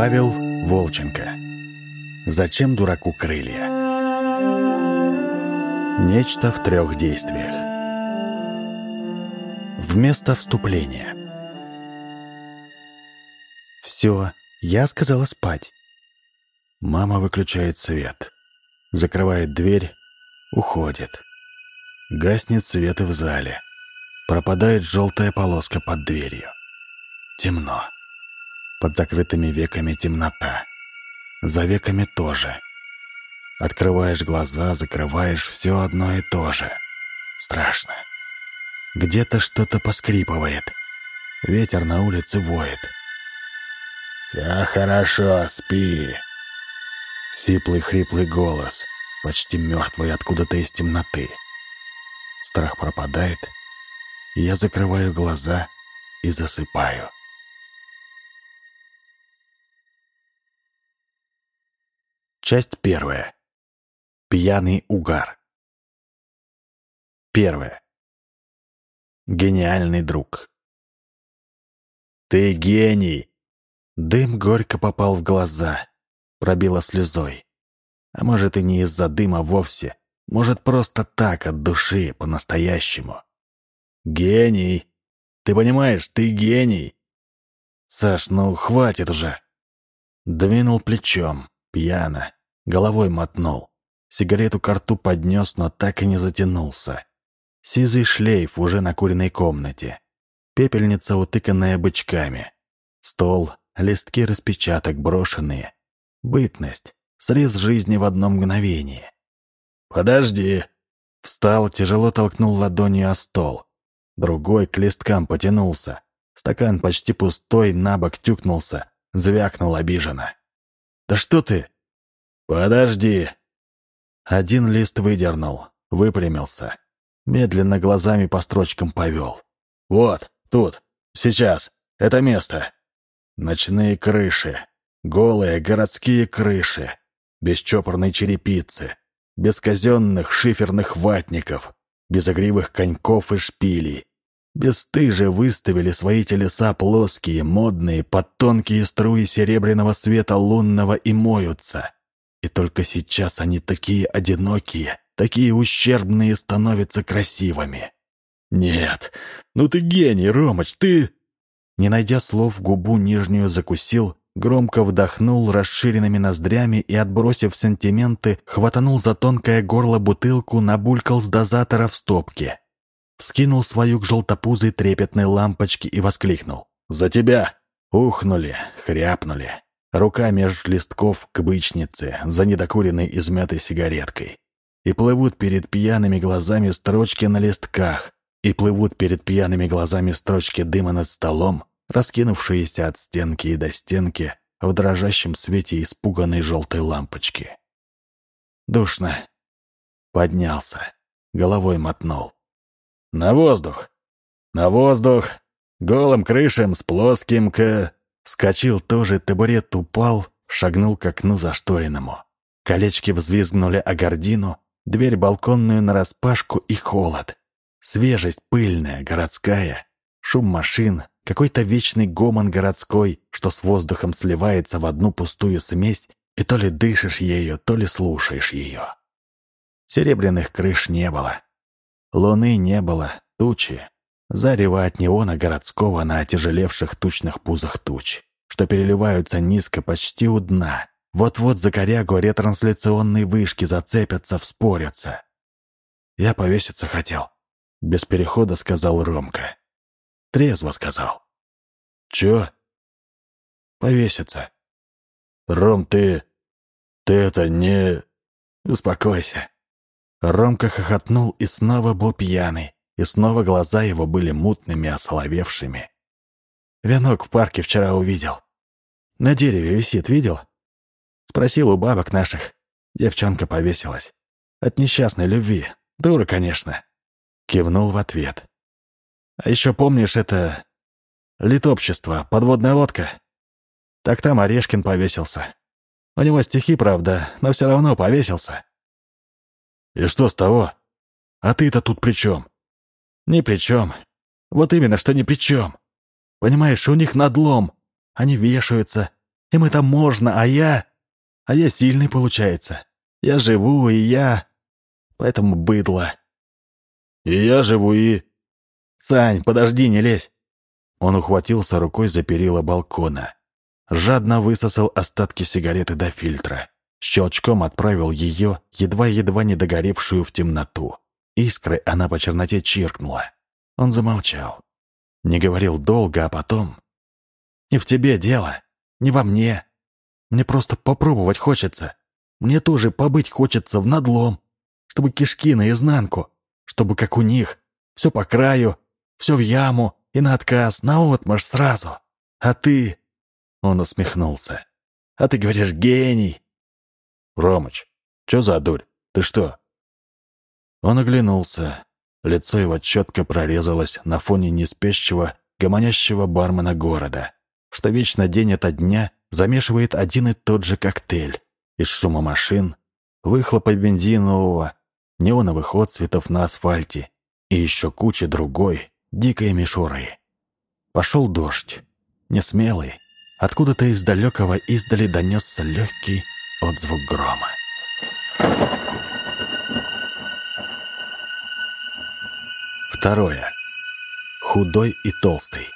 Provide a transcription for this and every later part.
Павел Волченко. Зачем дураку крылья? Нечто в трех действиях. Вместо вступления. Все, я сказала спать. Мама выключает свет, закрывает дверь, уходит. Гаснет свет и в зале. Пропадает желтая полоска под дверью. Темно. Под закрытыми веками темнота. За веками тоже. Открываешь глаза, закрываешь все одно и то же. Страшно. Где-то что-то поскрипывает. Ветер на улице воет. «Все хорошо, спи!» Сиплый хриплый голос, почти мертвый откуда-то из темноты. Страх пропадает, я закрываю глаза и засыпаю. Часть первая. Пьяный угар. Первое. Гениальный друг. «Ты гений!» Дым горько попал в глаза, пробило слезой. А может, и не из-за дыма вовсе. Может, просто так, от души, по-настоящему. «Гений! Ты понимаешь, ты гений!» «Саш, ну хватит уже!» Двинул плечом, пьяно, головой мотнул. Сигарету к рту поднес, но так и не затянулся. Сизый шлейф уже на куриной комнате. Пепельница, утыканная бычками. Стол, листки распечаток брошенные. Бытность. Срез жизни в одно мгновение. «Подожди!» Встал, тяжело толкнул ладонью о стол. Другой к листкам потянулся. Стакан почти пустой, на бок тюкнулся. Звякнул обиженно. «Да что ты?» «Подожди!» Один лист выдернул, выпрямился. Медленно глазами по строчкам повел. «Вот, тут, сейчас, это место. Ночные крыши, голые городские крыши, без чопорной черепицы, без казенных шиферных ватников, без игривых коньков и шпилей. Бесстыже выставили свои телеса плоские, модные, под тонкие струи серебряного света лунного и моются. И только сейчас они такие одинокие, такие ущербные становятся красивыми. «Нет, ну ты гений, Ромыч, ты...» Не найдя слов, губу нижнюю закусил, громко вдохнул расширенными ноздрями и, отбросив сантименты, хватанул за тонкое горло бутылку, набулькал с дозатора в стопке. Вскинул свою к желтопузой трепетной лампочке и воскликнул. «За тебя!» Ухнули, хряпнули. Рука меж листков к бычнице, за недокуренной измятой сигареткой. И плывут перед пьяными глазами строчки на листках, и плывут перед пьяными глазами строчки дыма над столом, раскинувшиеся от стенки и до стенки в дрожащем свете испуганной желтой лампочки. Душно. Поднялся. Головой мотнул. «На воздух! На воздух! Голым крышем с плоским к...» Вскочил тоже, табурет упал, шагнул к окну зашторенному. Колечки взвизгнули о гордину, дверь балконную нараспашку и холод. Свежесть пыльная, городская, шум машин, какой-то вечный гомон городской, что с воздухом сливается в одну пустую смесь, и то ли дышишь ею, то ли слушаешь ее. Серебряных крыш не было. Луны не было, тучи, Зарево от неона городского на отяжелевших тучных пузах туч, что переливаются низко почти у дна. Вот-вот за корягу ретрансляционные вышки зацепятся, вспорятся. Я повеситься хотел. Без перехода сказал Ромка. Трезво сказал. Чё? Повеситься. Ром, ты... Ты это не... Успокойся. Ромка хохотнул и снова был пьяный и снова глаза его были мутными, осоловевшими. «Венок в парке вчера увидел. На дереве висит, видел?» Спросил у бабок наших. Девчонка повесилась. От несчастной любви. Дура, конечно. Кивнул в ответ. «А еще помнишь это... Литобщество, подводная лодка?» Так там Орешкин повесился. У него стихи, правда, но все равно повесился. «И что с того? А ты-то тут при чем?» «Ни при чем. Вот именно, что ни при чем. Понимаешь, у них надлом. Они вешаются. Им это можно, а я... А я сильный, получается. Я живу, и я... Поэтому быдло. И я живу, и... Сань, подожди, не лезь. Он ухватился рукой за перила балкона. Жадно высосал остатки сигареты до фильтра. Щелчком отправил ее, едва-едва не догоревшую в темноту. Искрой она по черноте чиркнула. Он замолчал. Не говорил долго, а потом... «Не в тебе дело, не во мне. Мне просто попробовать хочется. Мне тоже побыть хочется в надлом, чтобы кишки наизнанку, чтобы, как у них, все по краю, все в яму и на отказ, на отмашь сразу. А ты...» Он усмехнулся. «А ты говоришь, гений!» «Ромыч, что за дурь? Ты что?» Он оглянулся. Лицо его четко прорезалось на фоне неспящего, гомонящего бармена города, что вечно день ото дня замешивает один и тот же коктейль из шума машин, выхлопа бензинового, неоновых отцветов на асфальте и еще кучи другой, дикой мишуры. Пошел дождь, несмелый, откуда-то из далекого издали донесся легкий отзвук грома. Второе. Худой и толстый.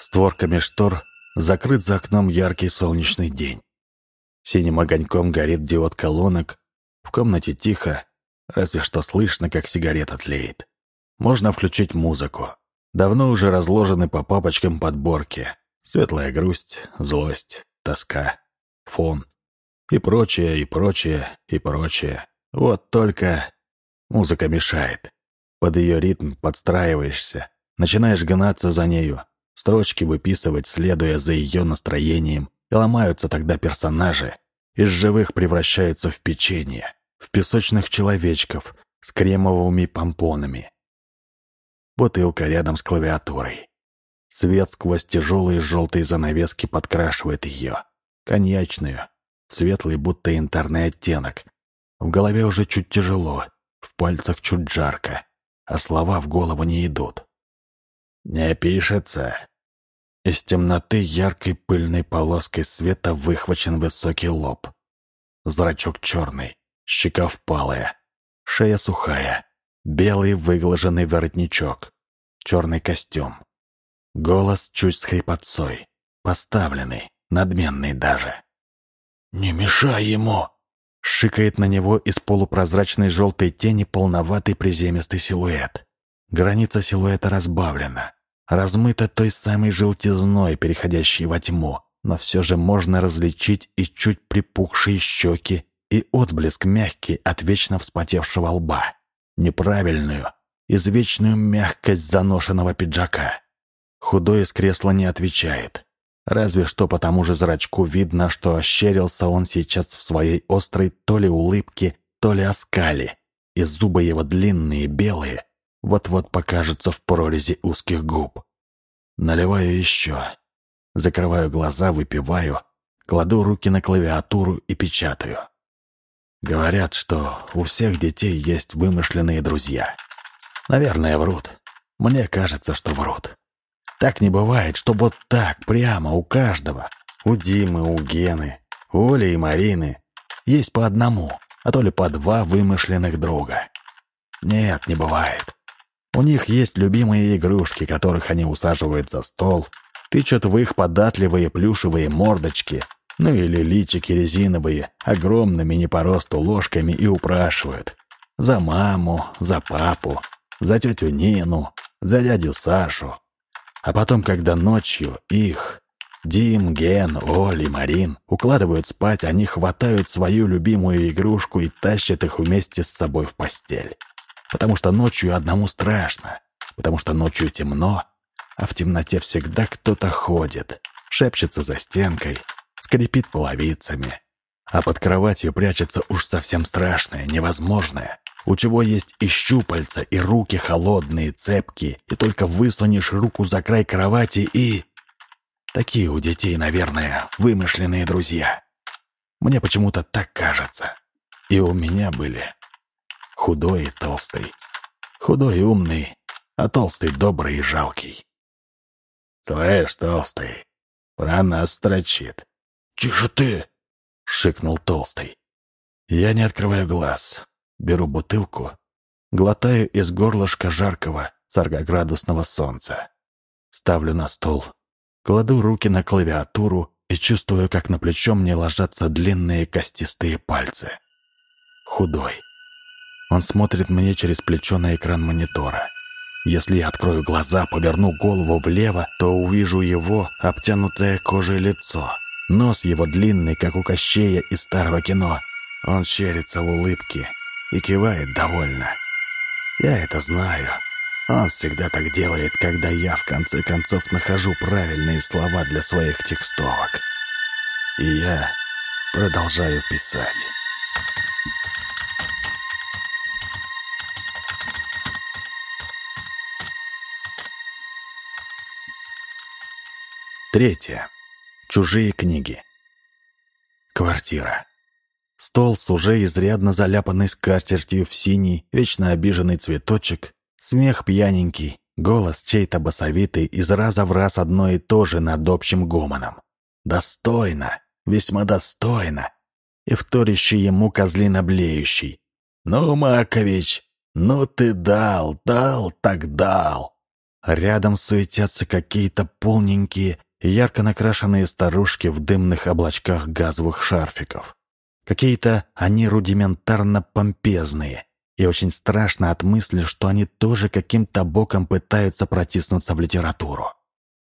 Створками штор закрыт за окном яркий солнечный день. Синим огоньком горит диод колонок. В комнате тихо, разве что слышно, как сигарета тлеет. Можно включить музыку. Давно уже разложены по папочкам подборки. Светлая грусть, злость, тоска, фон. И прочее, и прочее, и прочее. Вот только Музыка мешает. Под ее ритм подстраиваешься, начинаешь гнаться за нею, строчки выписывать, следуя за ее настроением, и ломаются тогда персонажи, из живых превращаются в печенье, в песочных человечков с кремовыми помпонами. Бутылка рядом с клавиатурой. Свет сквозь тяжелые желтые занавески подкрашивает ее. Коньячную, светлый будто янтарный оттенок. В голове уже чуть тяжело, в пальцах чуть жарко, а слова в голову не идут. «Не пишется». Из темноты яркой пыльной полоской света выхвачен высокий лоб. Зрачок черный, щека впалая, шея сухая, белый выглаженный воротничок, черный костюм. Голос чуть с хрипотцой, поставленный, надменный даже. «Не мешай ему!» Шикает на него из полупрозрачной желтой тени полноватый приземистый силуэт. Граница силуэта разбавлена, размыта той самой желтизной, переходящей во тьму, но все же можно различить и чуть припухшие щеки, и отблеск мягкий от вечно вспотевшего лба, неправильную, извечную мягкость заношенного пиджака. Худой из кресла не отвечает. Разве что по тому же зрачку видно, что ощерился он сейчас в своей острой то ли улыбке, то ли оскале, и зубы его длинные, белые, вот-вот покажутся в прорези узких губ. Наливаю еще. Закрываю глаза, выпиваю, кладу руки на клавиатуру и печатаю. Говорят, что у всех детей есть вымышленные друзья. Наверное, врут. Мне кажется, что врут. Так не бывает, что вот так, прямо у каждого, у Димы, у Гены, у Оли и Марины, есть по одному, а то ли по два вымышленных друга. Нет, не бывает. У них есть любимые игрушки, которых они усаживают за стол, тычут в их податливые плюшевые мордочки, ну или личики резиновые, огромными не по росту ложками и упрашивают. За маму, за папу, за тетю Нину, за дядю Сашу, а потом, когда ночью их, Дим, Ген, Оль и Марин, укладывают спать, они хватают свою любимую игрушку и тащат их вместе с собой в постель. Потому что ночью одному страшно, потому что ночью темно, а в темноте всегда кто-то ходит, шепчется за стенкой, скрипит половицами, а под кроватью прячется уж совсем страшное, невозможное, у чего есть и щупальца, и руки холодные, цепкие, и только высунешь руку за край кровати и... Такие у детей, наверное, вымышленные друзья. Мне почему-то так кажется. И у меня были худой и толстый. Худой и умный, а толстый добрый и жалкий. «Слышь, толстый, Про нас строчит. «Тише ты!» — шикнул Толстый. Я не открываю глаз. Беру бутылку, глотаю из горлышка жаркого соргоградусного солнца. Ставлю на стол, кладу руки на клавиатуру и чувствую, как на плечо мне ложатся длинные костистые пальцы. Худой. Он смотрит мне через плечо на экран монитора. Если я открою глаза, поверну голову влево, то увижу его обтянутое кожей лицо. Нос его длинный, как у Кощея из старого кино. Он щерится в улыбке и кивает довольно. Я это знаю. Он всегда так делает, когда я в конце концов нахожу правильные слова для своих текстовок. И я продолжаю писать. Третье. Чужие книги. Квартира. Стол с уже изрядно заляпанной скатертью в синий, вечно обиженный цветочек, смех пьяненький, голос чей-то басовитый из раза в раз одно и то же над общим гомоном. Достойно, весьма достойно. И вторящий ему козлина блеющий. «Ну, Маркович, ну ты дал, дал, так дал!» Рядом суетятся какие-то полненькие, ярко накрашенные старушки в дымных облачках газовых шарфиков. Какие-то они рудиментарно помпезные, и очень страшно от мысли, что они тоже каким-то боком пытаются протиснуться в литературу.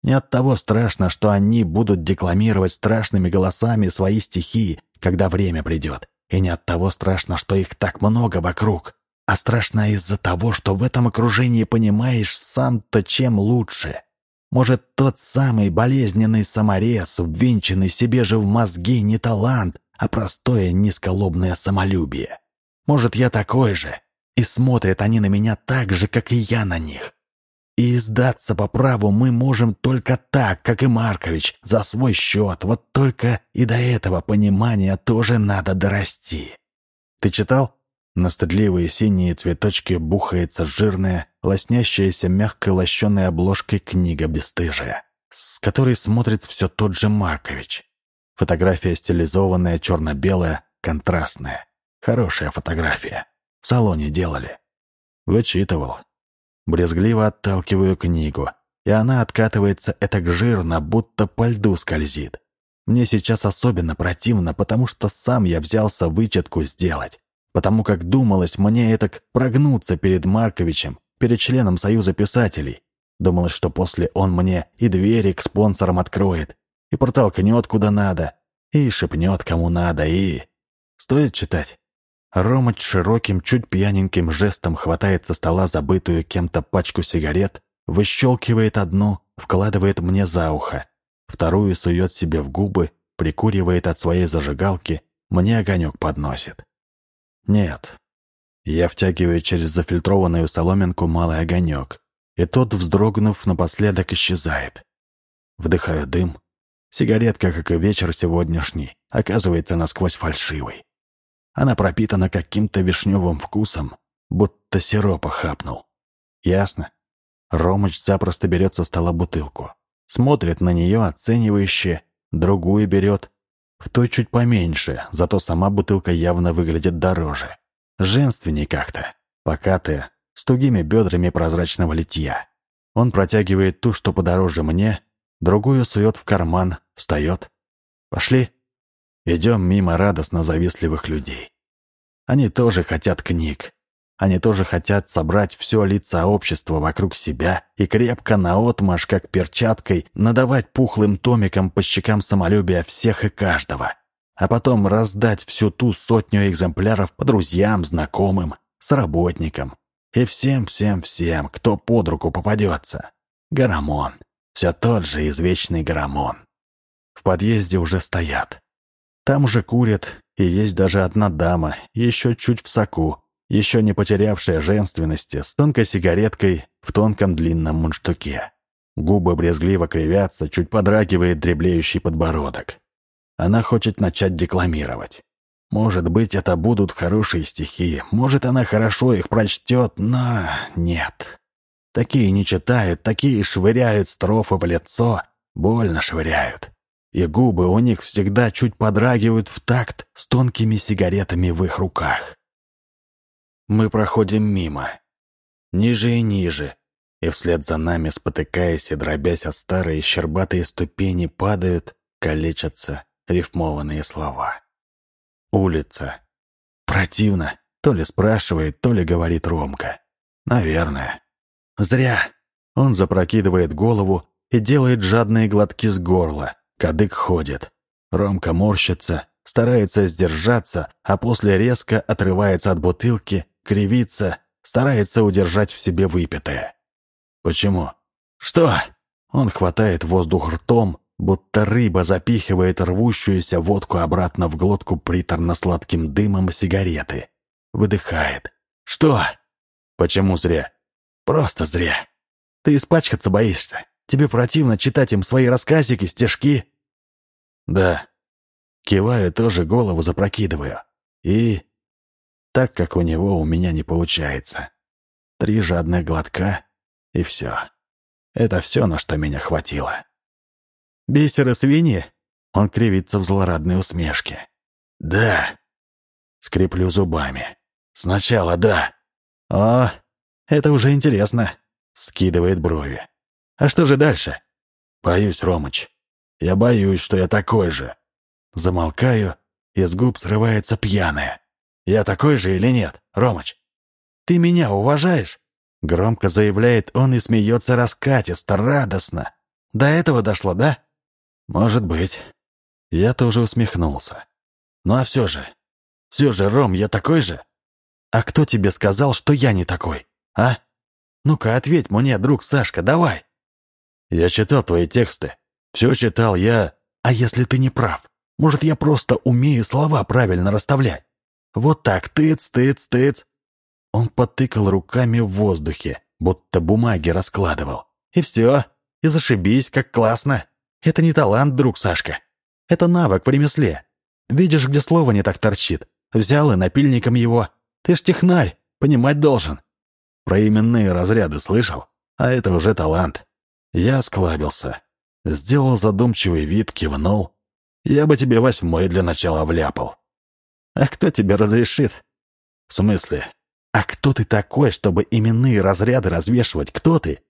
Не от того страшно, что они будут декламировать страшными голосами свои стихи, когда время придет, и не от того страшно, что их так много вокруг, а страшно из-за того, что в этом окружении понимаешь сам-то чем лучше — может, тот самый болезненный саморез, ввинченный себе же в мозги не талант, а простое низколобное самолюбие. Может, я такой же, и смотрят они на меня так же, как и я на них. И сдаться по праву мы можем только так, как и Маркович, за свой счет. Вот только и до этого понимания тоже надо дорасти. Ты читал? На стыдливые синие цветочки бухается жирная, лоснящаяся мягкой лощеной обложкой книга «Бестыжая», с которой смотрит все тот же Маркович. Фотография стилизованная, черно-белая, контрастная. Хорошая фотография. В салоне делали. Вычитывал. Брезгливо отталкиваю книгу, и она откатывается этак жирно, будто по льду скользит. Мне сейчас особенно противно, потому что сам я взялся вычетку сделать потому как думалось мне этак прогнуться перед Марковичем, перед членом Союза писателей. Думалось, что после он мне и двери к спонсорам откроет, и протолкнет куда надо, и шепнет кому надо, и... Стоит читать? Ромыч широким, чуть пьяненьким жестом хватает со стола забытую кем-то пачку сигарет, выщелкивает одну, вкладывает мне за ухо, вторую сует себе в губы, прикуривает от своей зажигалки, мне огонек подносит. Нет. Я втягиваю через зафильтрованную соломинку малый огонек, и тот, вздрогнув, напоследок исчезает. Вдыхаю дым. Сигаретка, как и вечер сегодняшний, оказывается насквозь фальшивой. Она пропитана каким-то вишневым вкусом, будто сиропа хапнул. Ясно? Ромыч запросто берет со стола бутылку. Смотрит на нее оценивающе, другую берет, в той чуть поменьше, зато сама бутылка явно выглядит дороже. Женственней как-то, покатая, с тугими бедрами прозрачного литья. Он протягивает ту, что подороже мне, другую сует в карман, встает. «Пошли». Идем мимо радостно завистливых людей. Они тоже хотят книг, они тоже хотят собрать все лица общества вокруг себя и крепко наотмашь, как перчаткой, надавать пухлым томиком по щекам самолюбия всех и каждого. А потом раздать всю ту сотню экземпляров по друзьям, знакомым, сработникам. И всем-всем-всем, кто под руку попадется. Гарамон. Все тот же извечный Гарамон. В подъезде уже стоят. Там уже курят, и есть даже одна дама, еще чуть в соку, еще не потерявшая женственности, с тонкой сигареткой в тонком длинном мундштуке. Губы брезгливо кривятся, чуть подрагивает дреблеющий подбородок. Она хочет начать декламировать. Может быть, это будут хорошие стихи, может, она хорошо их прочтет, но нет. Такие не читают, такие швыряют строфы в лицо, больно швыряют. и губы у них всегда чуть подрагивают в такт с тонкими сигаретами в их руках. Мы проходим мимо, ниже и ниже, и вслед за нами, спотыкаясь и дробясь о старые щербатые ступени, падают, калечатся рифмованные слова. Улица. Противно. То ли спрашивает, то ли говорит Ромка. Наверное. Зря. Он запрокидывает голову и делает жадные глотки с горла. Кадык ходит. Ромка морщится, старается сдержаться, а после резко отрывается от бутылки, кривится, старается удержать в себе выпитое. Почему? Что? Он хватает воздух ртом, будто рыба запихивает рвущуюся водку обратно в глотку приторно-сладким дымом сигареты. Выдыхает. Что? Почему зря? Просто зря. Ты испачкаться боишься. Тебе противно читать им свои рассказики, стишки? Да. Киваю, тоже голову запрокидываю. И... Так как у него у меня не получается. Три жадных глотка, и все. Это все, на что меня хватило. Бисеры свиньи? Он кривится в злорадной усмешке. Да. Скреплю зубами. Сначала да. О, это уже интересно. Скидывает брови. А что же дальше? Боюсь, Ромыч. Я боюсь, что я такой же. Замолкаю, и с губ срывается пьяное. Я такой же или нет, Ромыч? Ты меня уважаешь? Громко заявляет он и смеется раскатисто, радостно. До этого дошло, да? Может быть. Я тоже усмехнулся. Ну а все же. Все же, Ром, я такой же? А кто тебе сказал, что я не такой, а? Ну-ка, ответь мне, друг Сашка, давай. Я читал твои тексты. Все читал я. А если ты не прав? Может, я просто умею слова правильно расставлять? Вот так, тыц, тыц, тыц. Он потыкал руками в воздухе, будто бумаги раскладывал. И все. И зашибись, как классно. Это не талант, друг Сашка. Это навык в ремесле. Видишь, где слово не так торчит. Взял и напильником его. Ты ж технарь, понимать должен. Про именные разряды слышал? А это уже талант. Я склабился. Сделал задумчивый вид, кивнул. Я бы тебе восьмой для начала вляпал. А кто тебе разрешит? В смысле? А кто ты такой, чтобы именные разряды развешивать? Кто ты?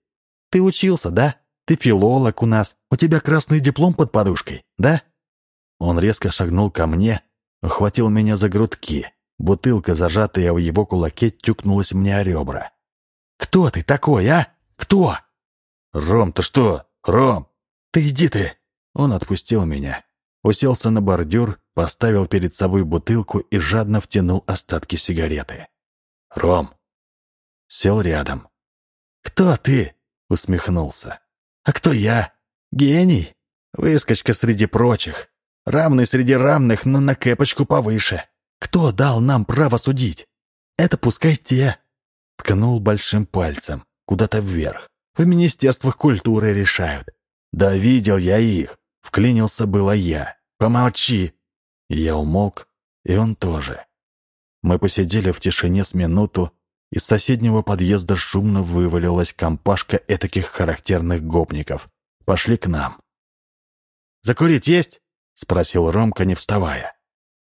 Ты учился, да? Ты филолог у нас. У тебя красный диплом под подушкой, да? Он резко шагнул ко мне, ухватил меня за грудки. Бутылка, зажатая в его кулаке, тюкнулась мне о ребра. «Кто ты такой, а? Кто?» «Ром, ты что? Ром!» «Ты иди ты!» Он отпустил меня, уселся на бордюр, поставил перед собой бутылку и жадно втянул остатки сигареты. «Ром!» Сел рядом. «Кто ты?» — усмехнулся. «А кто я? Гений? Выскочка среди прочих. Равный среди равных, но на кэпочку повыше. Кто дал нам право судить? Это пускай те!» Ткнул большим пальцем, куда-то вверх. В министерствах культуры решают. Да видел я их. Вклинился было я. Помолчи. Я умолк, и он тоже. Мы посидели в тишине с минуту, из соседнего подъезда шумно вывалилась компашка этаких характерных гопников. Пошли к нам. «Закурить есть?» — спросил Ромка, не вставая.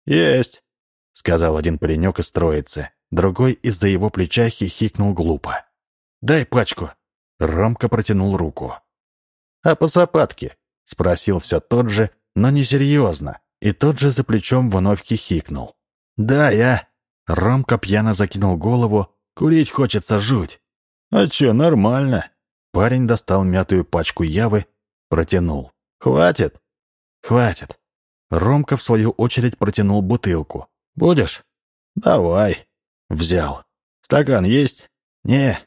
«Есть», — сказал один паренек из троицы. Другой из-за его плеча хихикнул глупо. «Дай пачку», Ромка протянул руку. «А по сапатке?» — спросил все тот же, но несерьезно, и тот же за плечом вновь хихикнул. «Да, я...» Ромка пьяно закинул голову. «Курить хочется жуть». «А че, нормально?» Парень достал мятую пачку явы, протянул. «Хватит?» «Хватит». Ромка, в свою очередь, протянул бутылку. «Будешь?» «Давай». Взял. «Стакан есть?» «Не».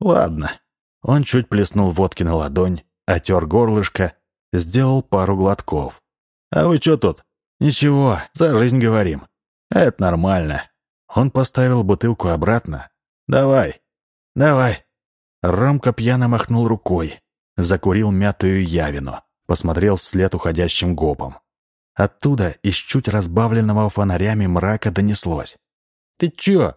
«Ладно». Он чуть плеснул водки на ладонь, отер горлышко, сделал пару глотков. «А вы что тут?» «Ничего, за жизнь говорим. Это нормально». Он поставил бутылку обратно. «Давай, давай». Ромка пьяно махнул рукой, закурил мятую явину, посмотрел вслед уходящим гопом. Оттуда из чуть разбавленного фонарями мрака донеслось. «Ты чё?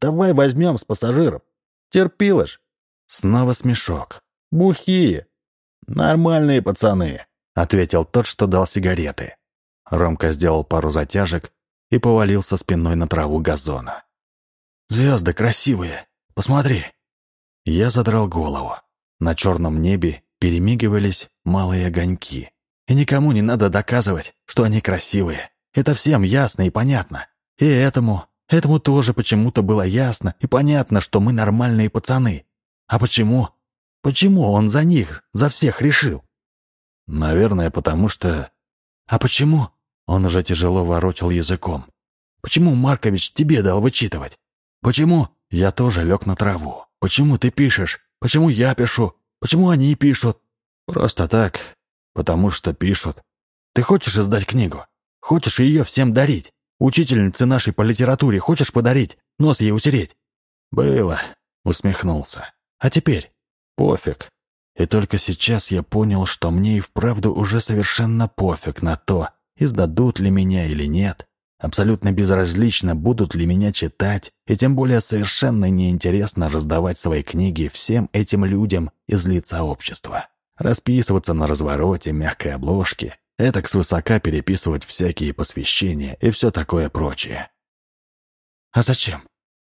Давай возьмем с пассажиров. Терпилыш, Снова смешок. «Бухие! Нормальные пацаны!» — ответил тот, что дал сигареты. Ромка сделал пару затяжек и повалился спиной на траву газона. «Звезды красивые! Посмотри!» Я задрал голову. На черном небе перемигивались малые огоньки. И никому не надо доказывать, что они красивые. Это всем ясно и понятно. И этому, этому тоже почему-то было ясно и понятно, что мы нормальные пацаны. А почему? Почему он за них, за всех решил? Наверное, потому что... А почему? Он уже тяжело ворочал языком. Почему Маркович тебе дал вычитывать? Почему я тоже лег на траву? Почему ты пишешь? Почему я пишу? Почему они пишут? Просто так, потому что пишут. Ты хочешь издать книгу? Хочешь ее всем дарить? Учительнице нашей по литературе хочешь подарить? Нос ей утереть? Было, усмехнулся. А теперь? Пофиг. И только сейчас я понял, что мне и вправду уже совершенно пофиг на то, издадут ли меня или нет. Абсолютно безразлично, будут ли меня читать, и тем более совершенно неинтересно раздавать свои книги всем этим людям из лица общества. Расписываться на развороте, мягкой обложке, этак свысока переписывать всякие посвящения и все такое прочее. А зачем?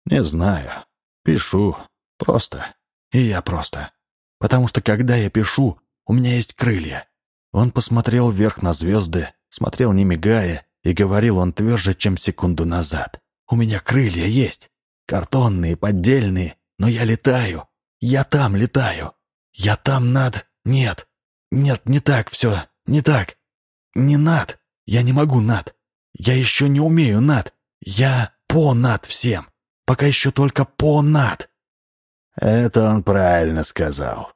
Не знаю. Пишу. Просто. И я просто. Потому что когда я пишу, у меня есть крылья. Он посмотрел вверх на звезды, смотрел не мигая, и говорил он тверже, чем секунду назад. «У меня крылья есть. Картонные, поддельные, но я летаю. Я там летаю. Я там над... Нет. Нет, не так все. Не так. Не над. Я не могу над. Я еще не умею над. Я по над всем. Пока еще только по над». Это он правильно сказал.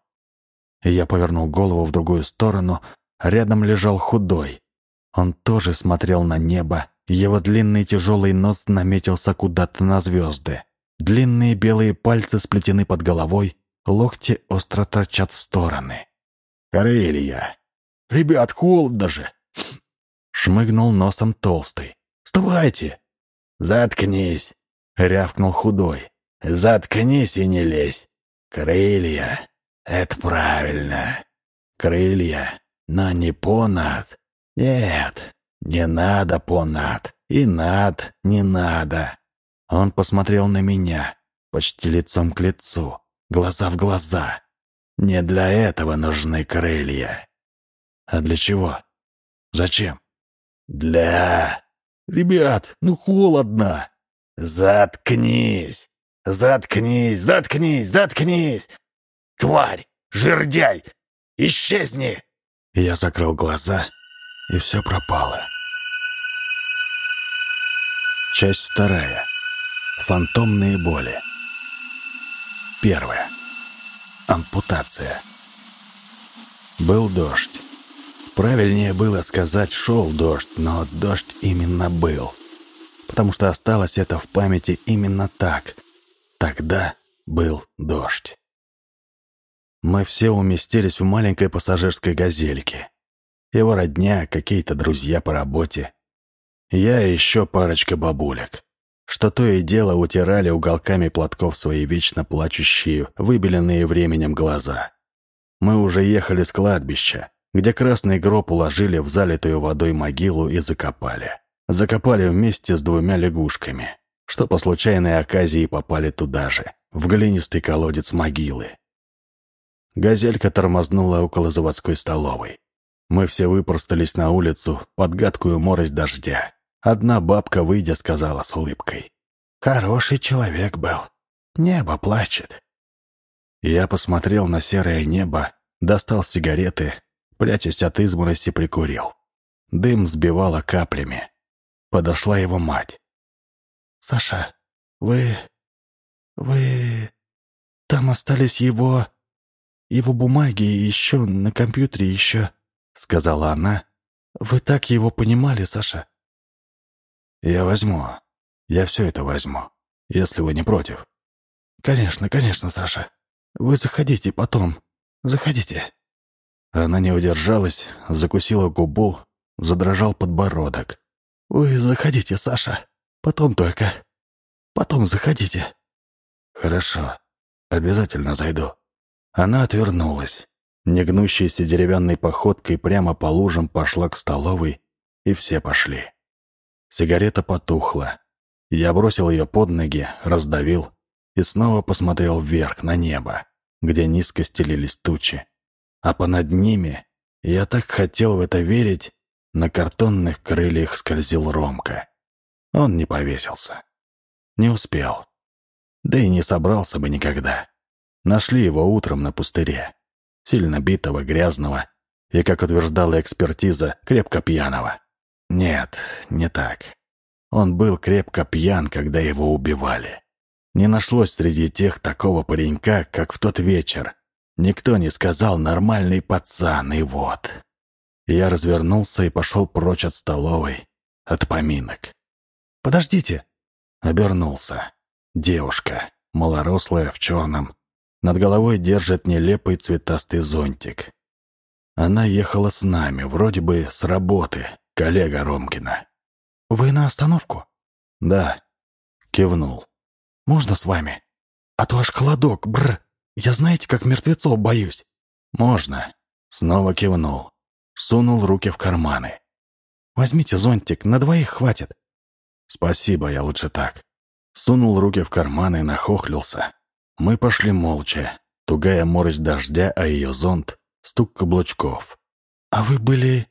Я повернул голову в другую сторону. Рядом лежал худой, он тоже смотрел на небо, его длинный тяжелый нос наметился куда-то на звезды. Длинные белые пальцы сплетены под головой, локти остро торчат в стороны. «Карелия!» «Ребят, холодно же!» Шмыгнул носом толстый. «Вставайте!» «Заткнись!» — рявкнул худой. «Заткнись и не лезь! Крылья — это правильно! Крылья, но не понад, «Нет, не надо, Понад, и над не надо». Он посмотрел на меня, почти лицом к лицу, глаза в глаза. «Не для этого нужны крылья». «А для чего? Зачем?» «Для...» «Ребят, ну холодно!» «Заткнись! Заткнись! Заткнись! Заткнись! Тварь! Жердяй! Исчезни!» Я закрыл глаза и все пропало. Часть вторая. Фантомные боли. Первая. Ампутация. Был дождь. Правильнее было сказать «шел дождь», но дождь именно был. Потому что осталось это в памяти именно так. Тогда был дождь. Мы все уместились в маленькой пассажирской газельке его родня, какие-то друзья по работе. Я и еще парочка бабулек, что то и дело утирали уголками платков свои вечно плачущие, выбеленные временем глаза. Мы уже ехали с кладбища, где красный гроб уложили в залитую водой могилу и закопали. Закопали вместе с двумя лягушками, что по случайной оказии попали туда же, в глинистый колодец могилы. Газелька тормознула около заводской столовой. Мы все выпростались на улицу под гадкую морось дождя. Одна бабка, выйдя, сказала с улыбкой. «Хороший человек был. Небо плачет». Я посмотрел на серое небо, достал сигареты, прячась от измороси, прикурил. Дым сбивало каплями. Подошла его мать. «Саша, вы... вы... там остались его... его бумаги еще на компьютере еще...» — сказала она. «Вы так его понимали, Саша?» «Я возьму. Я все это возьму, если вы не против». «Конечно, конечно, Саша. Вы заходите потом. Заходите». Она не удержалась, закусила губу, задрожал подбородок. «Вы заходите, Саша. Потом только. Потом заходите». «Хорошо. Обязательно зайду». Она отвернулась. негнущейся деревянной походкой прямо по лужам пошла к столовой, и все пошли. Сигарета потухла. Я бросил ее под ноги, раздавил и снова посмотрел вверх на небо, где низко стелились тучи. А понад ними, я так хотел в это верить, на картонных крыльях скользил Ромка. Он не повесился. Не успел. Да и не собрался бы никогда. Нашли его утром на пустыре. Сильно битого, грязного и, как утверждала экспертиза, крепко пьяного. Нет, не так. Он был крепко пьян, когда его убивали. Не нашлось среди тех такого паренька, как в тот вечер. Никто не сказал «нормальный пацан», и вот. Я развернулся и пошел прочь от столовой, от поминок. «Подождите!» Обернулся. Девушка, малорослая, в черном. Над головой держит нелепый цветастый зонтик. Она ехала с нами, вроде бы с работы, коллега Ромкина. «Вы на остановку?» «Да», — кивнул. «Можно с вами? А то аж холодок, бр. Я знаете, как мертвецов боюсь». «Можно», — снова кивнул. Сунул руки в карманы. «Возьмите зонтик, на двоих хватит». «Спасибо, я лучше так». Сунул руки в карманы и нахохлился. Мы пошли молча. Тугая морось дождя, а ее зонт — стук каблучков. «А вы были...»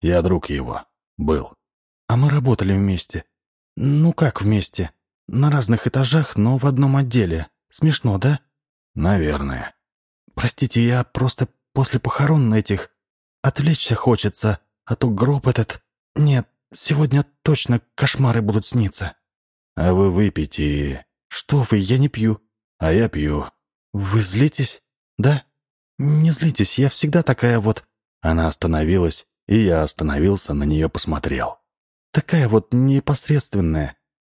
«Я друг его. Был». «А мы работали вместе». «Ну как вместе? На разных этажах, но в одном отделе. Смешно, да?» «Наверное». «Простите, я просто после похорон этих... Отвлечься хочется, а то гроб этот... Нет, сегодня точно кошмары будут сниться». «А вы выпейте и...» «Что вы, я не пью». «А я пью». «Вы злитесь? Да?» «Не злитесь, я всегда такая вот...» Она остановилась, и я остановился, на нее посмотрел. «Такая вот непосредственная.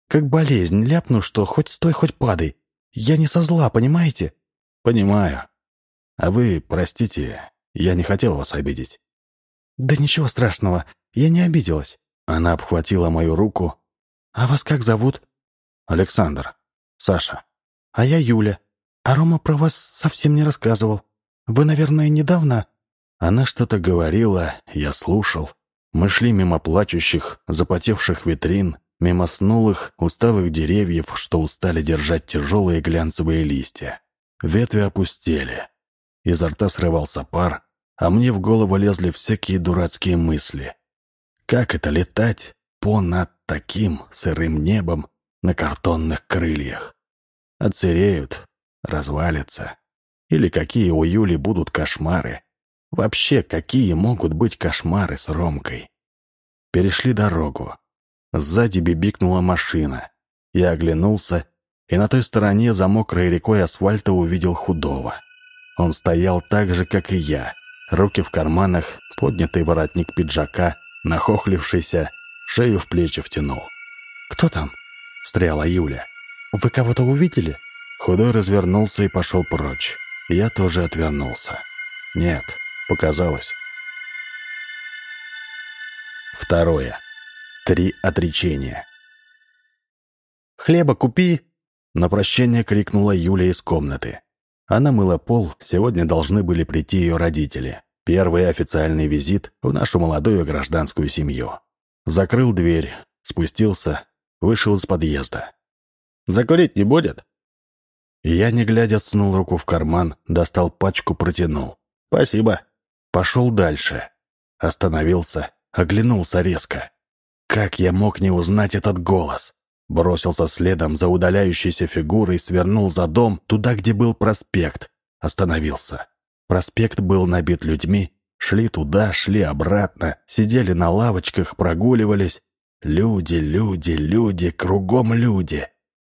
Как болезнь, ляпну, что хоть стой, хоть падай. Я не со зла, понимаете?» «Понимаю. А вы, простите, я не хотел вас обидеть». «Да ничего страшного, я не обиделась». Она обхватила мою руку. «А вас как зовут?» «Александр. Саша». «А я Юля. А Рома про вас совсем не рассказывал. Вы, наверное, недавно...» Она что-то говорила, я слушал. Мы шли мимо плачущих, запотевших витрин, мимо снулых, усталых деревьев, что устали держать тяжелые глянцевые листья. Ветви опустели. Изо рта срывался пар, а мне в голову лезли всякие дурацкие мысли. Как это летать по над таким сырым небом на картонных крыльях? Отсыреют, развалятся. Или какие у Юли будут кошмары? Вообще, какие могут быть кошмары с Ромкой? Перешли дорогу. Сзади бибикнула машина. Я оглянулся, и на той стороне за мокрой рекой асфальта увидел худого. Он стоял так же, как и я. Руки в карманах, поднятый воротник пиджака, нахохлившийся, шею в плечи втянул. «Кто там?» — встряла Юля. «Вы кого-то увидели?» Худой развернулся и пошел прочь. Я тоже отвернулся. «Нет, показалось». Второе. Три отречения. «Хлеба купи!» На прощание крикнула Юля из комнаты. Она мыла пол, сегодня должны были прийти ее родители. Первый официальный визит в нашу молодую гражданскую семью. Закрыл дверь, спустился, вышел из подъезда. «Закурить не будет?» Я, не глядя, сунул руку в карман, достал пачку, протянул. «Спасибо». Пошел дальше. Остановился, оглянулся резко. Как я мог не узнать этот голос? Бросился следом за удаляющейся фигурой, свернул за дом, туда, где был проспект. Остановился. Проспект был набит людьми. Шли туда, шли обратно, сидели на лавочках, прогуливались. Люди, люди, люди, кругом люди.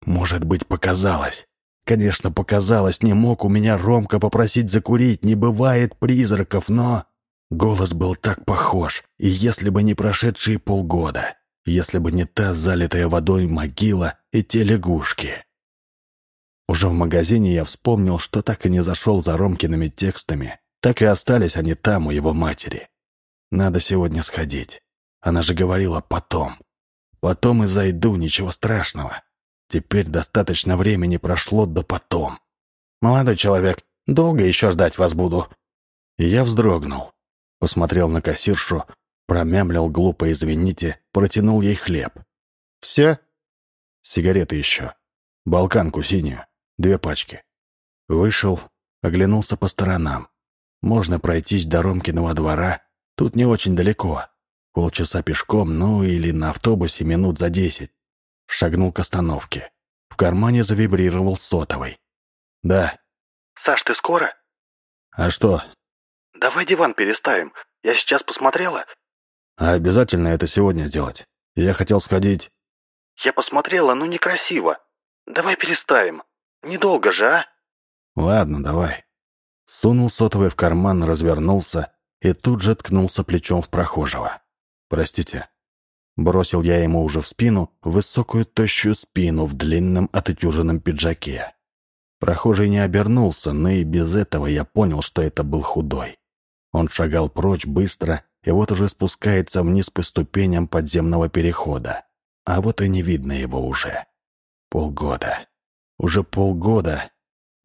Может быть, показалось. Конечно, показалось, не мог у меня Ромка попросить закурить, не бывает призраков, но... Голос был так похож, и если бы не прошедшие полгода, если бы не та залитая водой могила и те лягушки. Уже в магазине я вспомнил, что так и не зашел за Ромкиными текстами, так и остались они там, у его матери. Надо сегодня сходить. Она же говорила «потом». Потом и зайду, ничего страшного. Теперь достаточно времени прошло до потом. «Молодой человек, долго еще ждать вас буду?» Я вздрогнул. Посмотрел на кассиршу, промямлил глупо «извините», протянул ей хлеб. «Все?» «Сигареты еще. Балканку синюю. Две пачки». Вышел, оглянулся по сторонам. Можно пройтись до Ромкиного двора, тут не очень далеко. Полчаса пешком, ну или на автобусе минут за десять. Шагнул к остановке. В кармане завибрировал сотовый. «Да». «Саш, ты скоро?» «А что?» «Давай диван переставим. Я сейчас посмотрела». «А обязательно это сегодня сделать? Я хотел сходить...» «Я посмотрела, но некрасиво. Давай переставим. Недолго же, а?» «Ладно, давай». Сунул сотовый в карман, развернулся и тут же ткнулся плечом в прохожего. «Простите». Бросил я ему уже в спину, высокую тощую спину в длинном отутюженном пиджаке. Прохожий не обернулся, но и без этого я понял, что это был худой. Он шагал прочь быстро, и вот уже спускается вниз по ступеням подземного перехода. А вот и не видно его уже. Полгода. Уже полгода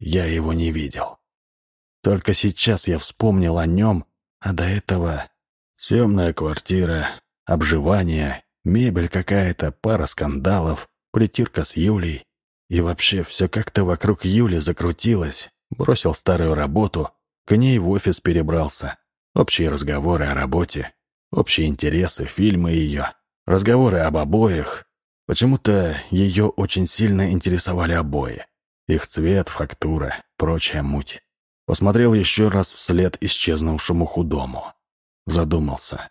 я его не видел. Только сейчас я вспомнил о нем, а до этого съемная квартира, обживание, мебель какая-то, пара скандалов, притирка с Юлей. И вообще все как-то вокруг Юли закрутилось. Бросил старую работу, к ней в офис перебрался. Общие разговоры о работе, общие интересы, фильмы ее, разговоры об обоих. Почему-то ее очень сильно интересовали обои. Их цвет, фактура, прочая муть. Посмотрел еще раз вслед исчезнувшему худому. Задумался.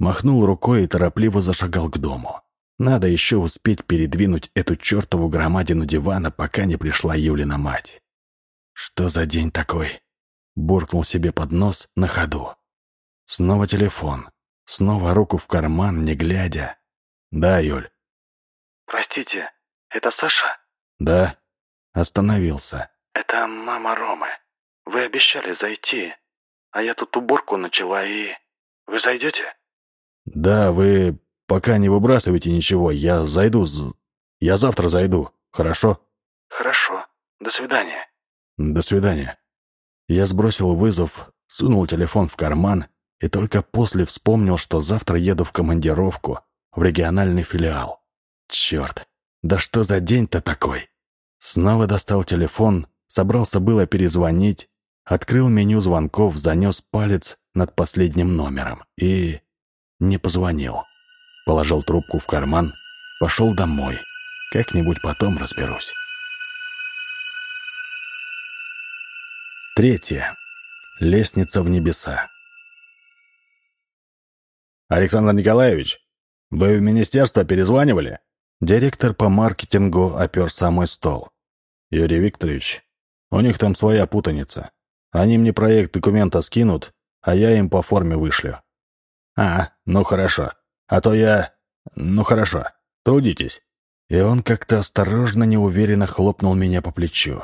Махнул рукой и торопливо зашагал к дому. Надо еще успеть передвинуть эту чертову громадину дивана, пока не пришла Юлина мать. Что за день такой? Буркнул себе под нос на ходу. Снова телефон. Снова руку в карман, не глядя. Да, Юль. «Простите, это Саша?» «Да». Остановился. «Это мама Ромы. Вы обещали зайти, а я тут уборку начала и... Вы зайдете?» «Да, вы пока не выбрасывайте ничего. Я зайду... Я завтра зайду. Хорошо?» «Хорошо. До свидания». «До свидания». Я сбросил вызов, сунул телефон в карман и только после вспомнил, что завтра еду в командировку в региональный филиал. Черт, да что за день-то такой? Снова достал телефон, собрался было перезвонить, открыл меню звонков, занес палец над последним номером и... не позвонил. Положил трубку в карман, пошел домой. Как-нибудь потом разберусь. Третье. Лестница в небеса. «Александр Николаевич, вы в министерство перезванивали?» Директор по маркетингу опер самый стол. «Юрий Викторович, у них там своя путаница. Они мне проект документа скинут, а я им по форме вышлю». «А, ну хорошо. А то я... Ну хорошо. Трудитесь». И он как-то осторожно, неуверенно хлопнул меня по плечу.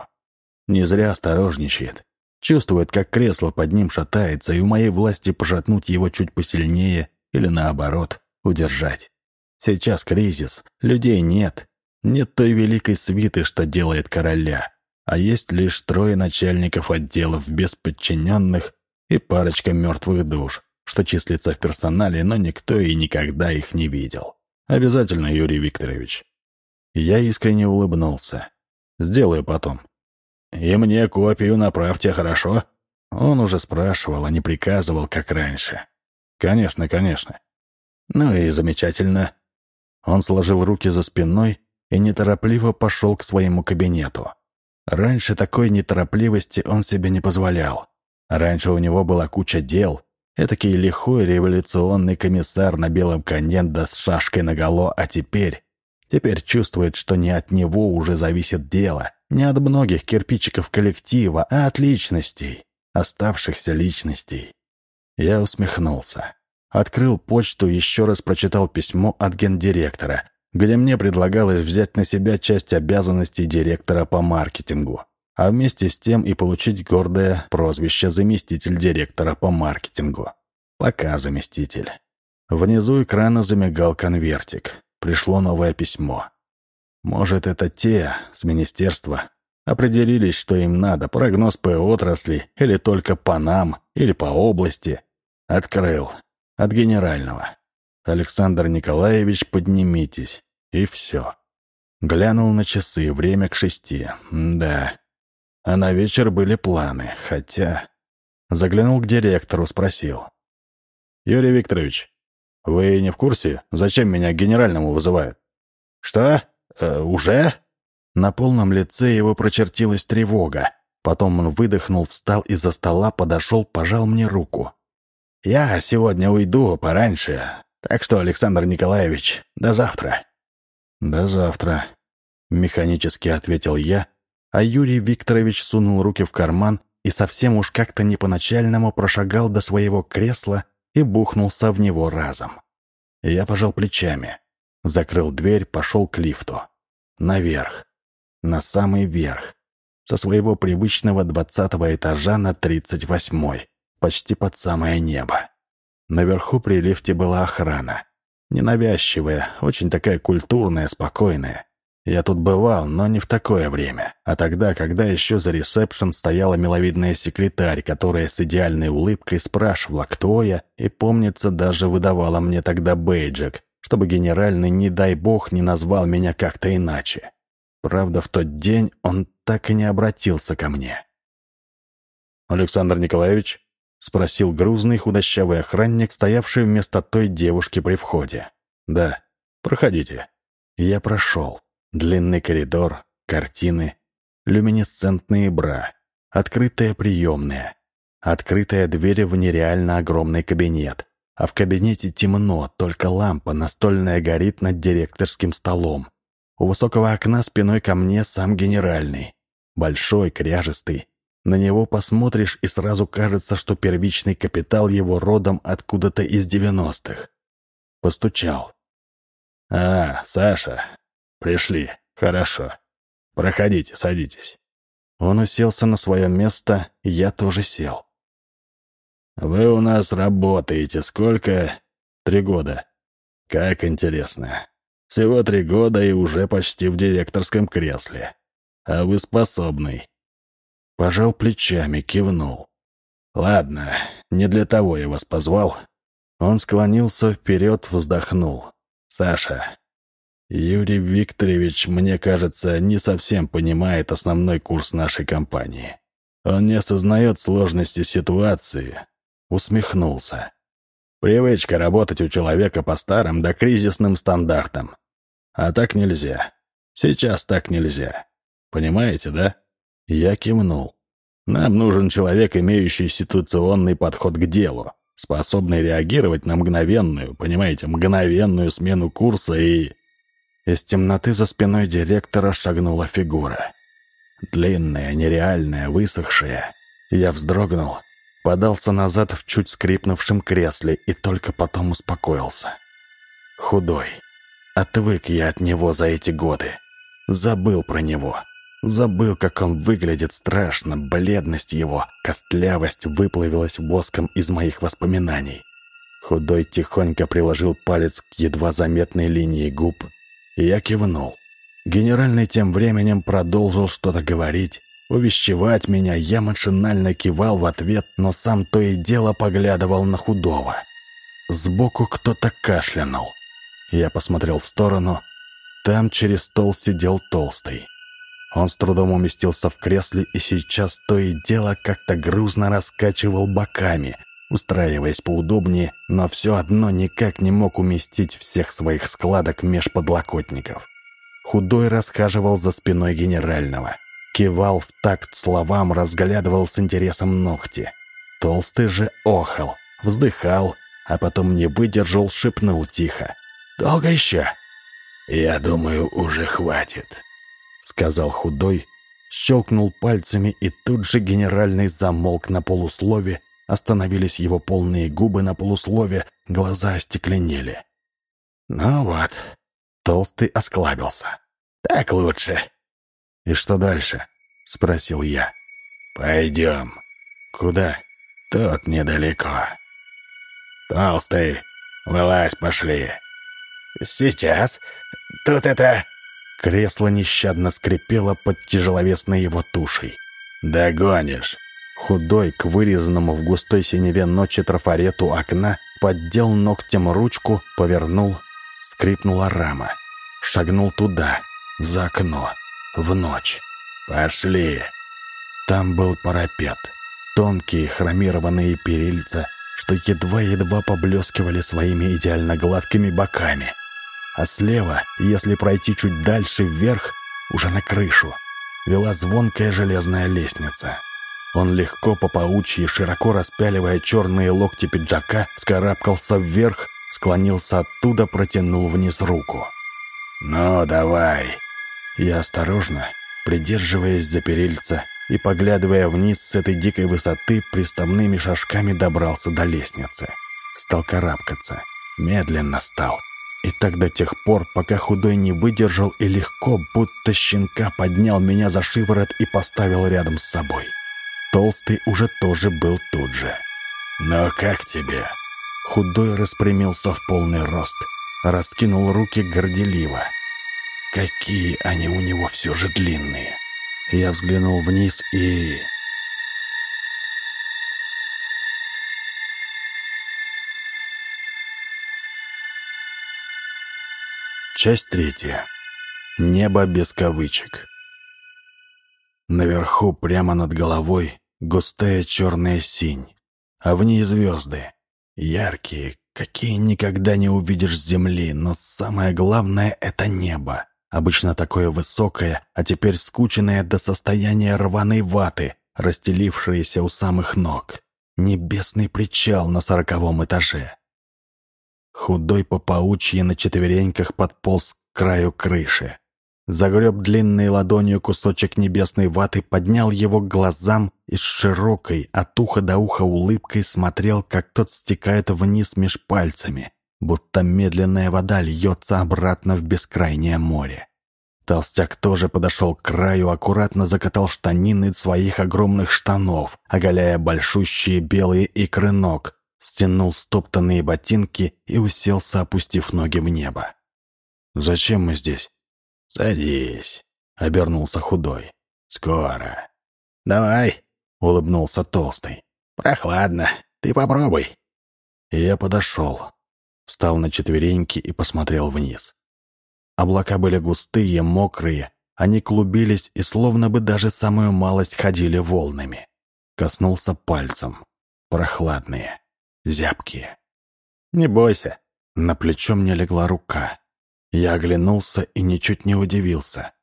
Не зря осторожничает. Чувствует, как кресло под ним шатается, и в моей власти пошатнуть его чуть посильнее или, наоборот, удержать. Сейчас кризис, людей нет. Нет той великой свиты, что делает короля. А есть лишь трое начальников отделов без подчиненных и парочка мертвых душ, что числится в персонале, но никто и никогда их не видел. Обязательно, Юрий Викторович. Я искренне улыбнулся. Сделаю потом. И мне копию направьте, хорошо? Он уже спрашивал, а не приказывал, как раньше. Конечно, конечно. Ну и замечательно. Он сложил руки за спиной и неторопливо пошел к своему кабинету. Раньше такой неторопливости он себе не позволял. Раньше у него была куча дел, этакий лихой революционный комиссар на белом коне да с шашкой наголо, а теперь... Теперь чувствует, что не от него уже зависит дело, не от многих кирпичиков коллектива, а от личностей, оставшихся личностей. Я усмехнулся. Открыл почту, еще раз прочитал письмо от гендиректора, где мне предлагалось взять на себя часть обязанностей директора по маркетингу, а вместе с тем и получить гордое прозвище заместитель директора по маркетингу. Пока заместитель. Внизу экрана замигал конвертик. Пришло новое письмо. Может, это те с министерства. Определились, что им надо, прогноз по отрасли, или только по нам, или по области. Открыл. От генерального. Александр Николаевич, поднимитесь. И все. Глянул на часы, время к шести. Да. А на вечер были планы, хотя... Заглянул к директору, спросил. «Юрий Викторович, вы не в курсе, зачем меня к генеральному вызывают?» «Что? Э, уже?» На полном лице его прочертилась тревога. Потом он выдохнул, встал из-за стола, подошел, пожал мне руку. «Я сегодня уйду пораньше, так что, Александр Николаевич, до завтра». «До завтра», — механически ответил я, а Юрий Викторович сунул руки в карман и совсем уж как-то не по-начальному прошагал до своего кресла и бухнулся в него разом. Я пожал плечами, закрыл дверь, пошел к лифту. Наверх на самый верх, со своего привычного двадцатого этажа на тридцать восьмой, почти под самое небо. Наверху при лифте была охрана. Ненавязчивая, очень такая культурная, спокойная. Я тут бывал, но не в такое время, а тогда, когда еще за ресепшн стояла миловидная секретарь, которая с идеальной улыбкой спрашивала, кто я, и, помнится, даже выдавала мне тогда бейджик, чтобы генеральный, не дай бог, не назвал меня как-то иначе. Правда, в тот день он так и не обратился ко мне. «Александр Николаевич?» — спросил грузный худощавый охранник, стоявший вместо той девушки при входе. «Да, проходите». Я прошел. Длинный коридор, картины, люминесцентные бра, открытая приемная, открытая дверь в нереально огромный кабинет. А в кабинете темно, только лампа настольная горит над директорским столом. У высокого окна спиной ко мне сам генеральный. Большой, кряжестый. На него посмотришь, и сразу кажется, что первичный капитал его родом откуда-то из девяностых. Постучал. «А, Саша, пришли. Хорошо. Проходите, садитесь». Он уселся на свое место, я тоже сел. «Вы у нас работаете сколько?» «Три года». «Как интересно. Всего три года и уже почти в директорском кресле. А вы способный. Пожал плечами, кивнул. Ладно, не для того я вас позвал. Он склонился вперед, вздохнул. Саша, Юрий Викторович, мне кажется, не совсем понимает основной курс нашей компании. Он не осознает сложности ситуации. Усмехнулся. Привычка работать у человека по старым да кризисным стандартам. А так нельзя. Сейчас так нельзя. Понимаете, да? Я кивнул. Нам нужен человек, имеющий ситуационный подход к делу, способный реагировать на мгновенную, понимаете, мгновенную смену курса и... Из темноты за спиной директора шагнула фигура. Длинная, нереальная, высохшая. Я вздрогнул, подался назад в чуть скрипнувшем кресле и только потом успокоился. Худой, Отвык я от него за эти годы. Забыл про него. Забыл, как он выглядит страшно, бледность его, костлявость выплавилась воском из моих воспоминаний. Худой тихонько приложил палец к едва заметной линии губ, и я кивнул. Генеральный тем временем продолжил что-то говорить, увещевать меня, я машинально кивал в ответ, но сам то и дело поглядывал на худого. Сбоку кто-то кашлянул. Я посмотрел в сторону. Там через стол сидел толстый. Он с трудом уместился в кресле и сейчас то и дело как-то грузно раскачивал боками, устраиваясь поудобнее, но все одно никак не мог уместить всех своих складок меж подлокотников. Худой расхаживал за спиной генерального. Кивал в такт словам, разглядывал с интересом ногти. Толстый же охал, вздыхал, а потом не выдержал, шепнул тихо. Долго еще?» «Я думаю, уже хватит», — сказал худой, щелкнул пальцами, и тут же генеральный замолк на полуслове, остановились его полные губы на полуслове, глаза остекленели. «Ну вот», — толстый осклабился. «Так лучше». «И что дальше?» — спросил я. «Пойдем». «Куда?» «Тут недалеко». «Толстый, вылазь, пошли». «Сейчас? Тут это...» Кресло нещадно скрипело под тяжеловесной его тушей. «Догонишь!» Худой, к вырезанному в густой синеве ночи трафарету окна, поддел ногтем ручку, повернул, скрипнула рама. Шагнул туда, за окно, в ночь. «Пошли!» Там был парапет. Тонкие хромированные перильца, что едва-едва поблескивали своими идеально гладкими боками. А слева, если пройти чуть дальше вверх, уже на крышу, вела звонкая железная лестница. Он легко по паучьи, широко распяливая черные локти пиджака, вскарабкался вверх, склонился оттуда, протянул вниз руку. «Ну, давай!» Я осторожно, придерживаясь за перильца и поглядывая вниз с этой дикой высоты, приставными шажками добрался до лестницы. Стал карабкаться. Медленно стал. И так до тех пор, пока худой не выдержал и легко, будто щенка, поднял меня за шиворот и поставил рядом с собой. Толстый уже тоже был тут же. «Но как тебе?» Худой распрямился в полный рост, раскинул руки горделиво. Какие они у него все же длинные. Я взглянул вниз и... Часть третья. Небо без кавычек. Наверху, прямо над головой, густая черная синь, а в ней звезды. Яркие, какие никогда не увидишь с земли, но самое главное — это небо. Обычно такое высокое, а теперь скученное до состояния рваной ваты, расстелившееся у самых ног. Небесный причал на сороковом этаже. Худой по паучьи на четвереньках подполз к краю крыши. Загреб длинной ладонью кусочек небесной ваты, поднял его к глазам и с широкой, от уха до уха улыбкой смотрел, как тот стекает вниз меж пальцами, будто медленная вода льется обратно в бескрайнее море. Толстяк тоже подошел к краю, аккуратно закатал штанины своих огромных штанов, оголяя большущие белые икры ног, стянул стоптанные ботинки и уселся, опустив ноги в небо. «Зачем мы здесь?» «Садись», — обернулся худой. «Скоро». «Давай», — улыбнулся толстый. «Прохладно. Ты попробуй». Я подошел, Встал на четвереньки и посмотрел вниз. Облака были густые, мокрые, они клубились и словно бы даже самую малость ходили волнами. Коснулся пальцем. Прохладные, зябкие. «Не бойся». На плечо мне легла рука. Я оглянулся и ничуть не удивился.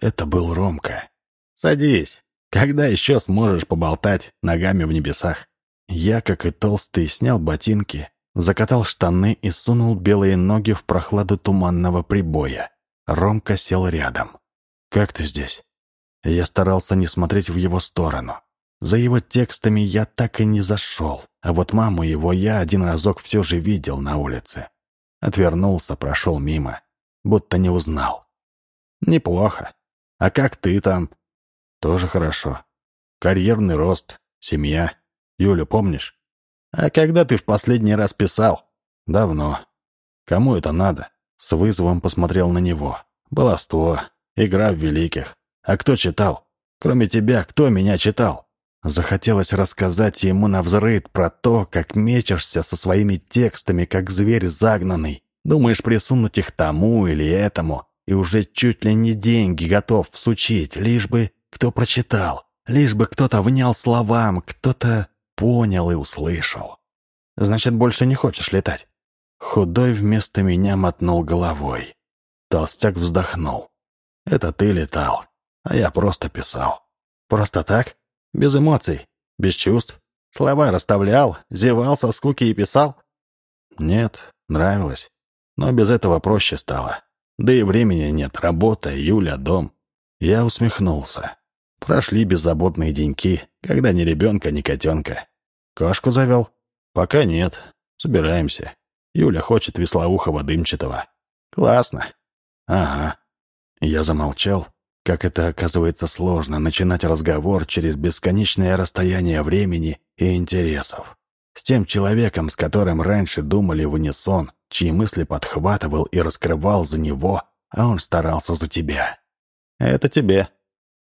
Это был Ромка. «Садись. Когда еще сможешь поболтать ногами в небесах?» Я, как и толстый, снял ботинки, закатал штаны и сунул белые ноги в прохладу туманного прибоя. Ромка сел рядом. «Как ты здесь?» Я старался не смотреть в его сторону. За его текстами я так и не зашел, а вот маму его я один разок все же видел на улице. Отвернулся, прошел мимо, будто не узнал. «Неплохо. А как ты там?» «Тоже хорошо. Карьерный рост, семья. Юлю помнишь?» «А когда ты в последний раз писал?» «Давно. Кому это надо?» С вызовом посмотрел на него. «Баловство. Игра в великих. А кто читал? Кроме тебя, кто меня читал?» Захотелось рассказать ему на взрыд про то, как мечешься со своими текстами, как зверь загнанный. Думаешь присунуть их тому или этому, и уже чуть ли не деньги готов всучить, лишь бы кто прочитал, лишь бы кто-то внял словам, кто-то понял и услышал. Значит, больше не хочешь летать?» Худой вместо меня мотнул головой. Толстяк вздохнул. «Это ты летал, а я просто писал. Просто так? Без эмоций? Без чувств? Слова расставлял, зевал со скуки и писал?» «Нет, нравилось. Но без этого проще стало. Да и времени нет, работа, Юля, дом». Я усмехнулся. Прошли беззаботные деньки, когда ни ребенка, ни котенка. Кошку завел? Пока нет. Собираемся. Юля хочет веслоухого дымчатого. Классно. Ага. Я замолчал. Как это, оказывается, сложно начинать разговор через бесконечное расстояние времени и интересов. С тем человеком, с которым раньше думали в унисон, чьи мысли подхватывал и раскрывал за него, а он старался за тебя». «Это тебе».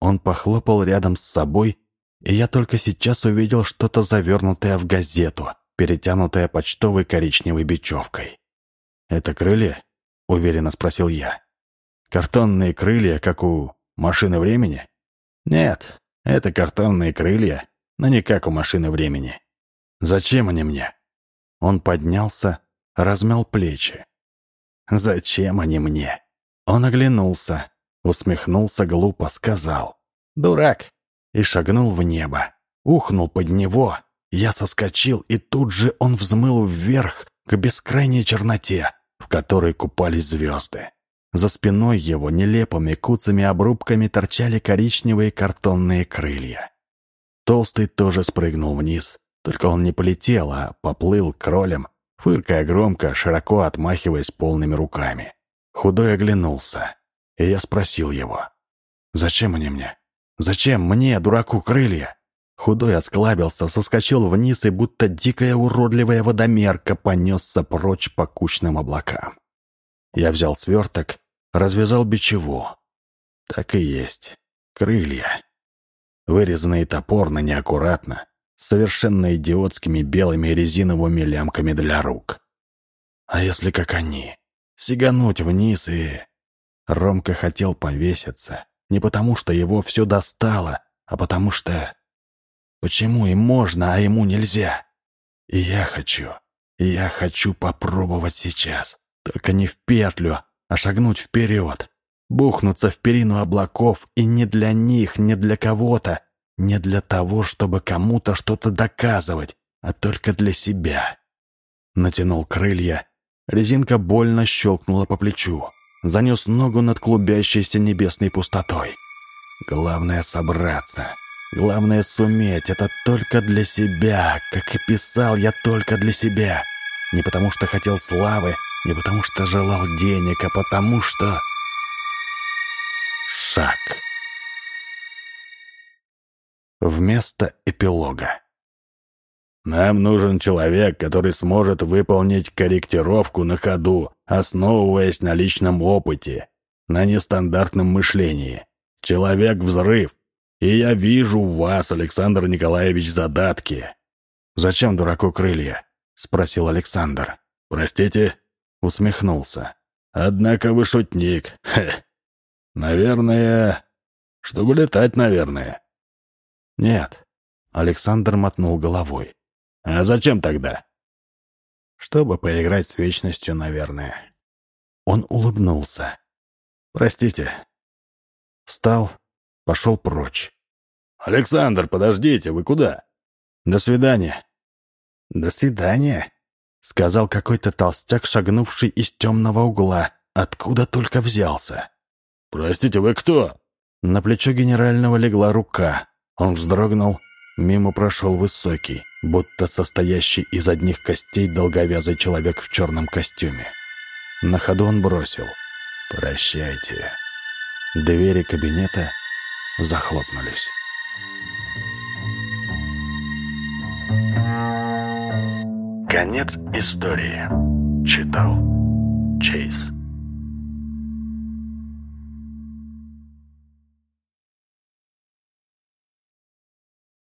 Он похлопал рядом с собой, и я только сейчас увидел что-то завернутое в газету, перетянутое почтовой коричневой бечевкой. «Это крылья?» — уверенно спросил я. «Картонные крылья, как у машины времени?» «Нет, это картонные крылья, но не как у машины времени. Зачем они мне?» Он поднялся, размял плечи. «Зачем они мне?» Он оглянулся, усмехнулся глупо, сказал «Дурак!» И шагнул в небо. Ухнул под него, я соскочил, и тут же он взмыл вверх к бескрайней черноте, в которой купались звезды. За спиной его нелепыми куцами обрубками торчали коричневые картонные крылья. Толстый тоже спрыгнул вниз, только он не полетел, а поплыл кролем, фыркая громко, широко отмахиваясь полными руками. Худой оглянулся, и я спросил его, «Зачем они мне? Зачем мне, дураку, крылья?» Худой осклабился, соскочил вниз и будто дикая уродливая водомерка понесся прочь по кучным облакам. Я взял сверток, развязал бичеву. Так и есть. Крылья. Вырезанные топорно, неаккуратно, совершенно идиотскими белыми резиновыми лямками для рук. А если как они? Сигануть вниз и... Ромка хотел повеситься. Не потому, что его все достало, а потому что... Почему им можно, а ему нельзя? И я хочу. И я хочу попробовать сейчас. Только не в петлю, а шагнуть вперед. Бухнуться в перину облаков, и не для них, не для кого-то, не для того, чтобы кому-то что-то доказывать, а только для себя. Натянул крылья. Резинка больно щелкнула по плечу. Занес ногу над клубящейся небесной пустотой. Главное — собраться. Главное — суметь. Это только для себя. Как и писал я только для себя. Не потому что хотел славы, не потому что желал денег, а потому что... Шаг вместо эпилога. Нам нужен человек, который сможет выполнить корректировку на ходу, основываясь на личном опыте, на нестандартном мышлении. Человек-взрыв. И я вижу в вас, Александр Николаевич, задатки. «Зачем дураку крылья?» — спросил Александр. «Простите?» — усмехнулся. «Однако вы шутник. Хе. Наверное... Чтобы летать, наверное. «Нет». Александр мотнул головой. «А зачем тогда?» «Чтобы поиграть с вечностью, наверное». Он улыбнулся. «Простите». Встал, пошел прочь. «Александр, подождите, вы куда?» «До свидания». «До свидания», — сказал какой-то толстяк, шагнувший из темного угла, откуда только взялся. «Простите, вы кто?» На плечо генерального легла рука. Он вздрогнул, мимо прошел высокий, будто состоящий из одних костей долговязый человек в черном костюме. На ходу он бросил «Прощайте». Двери кабинета захлопнулись. Конец истории. Читал Чейз.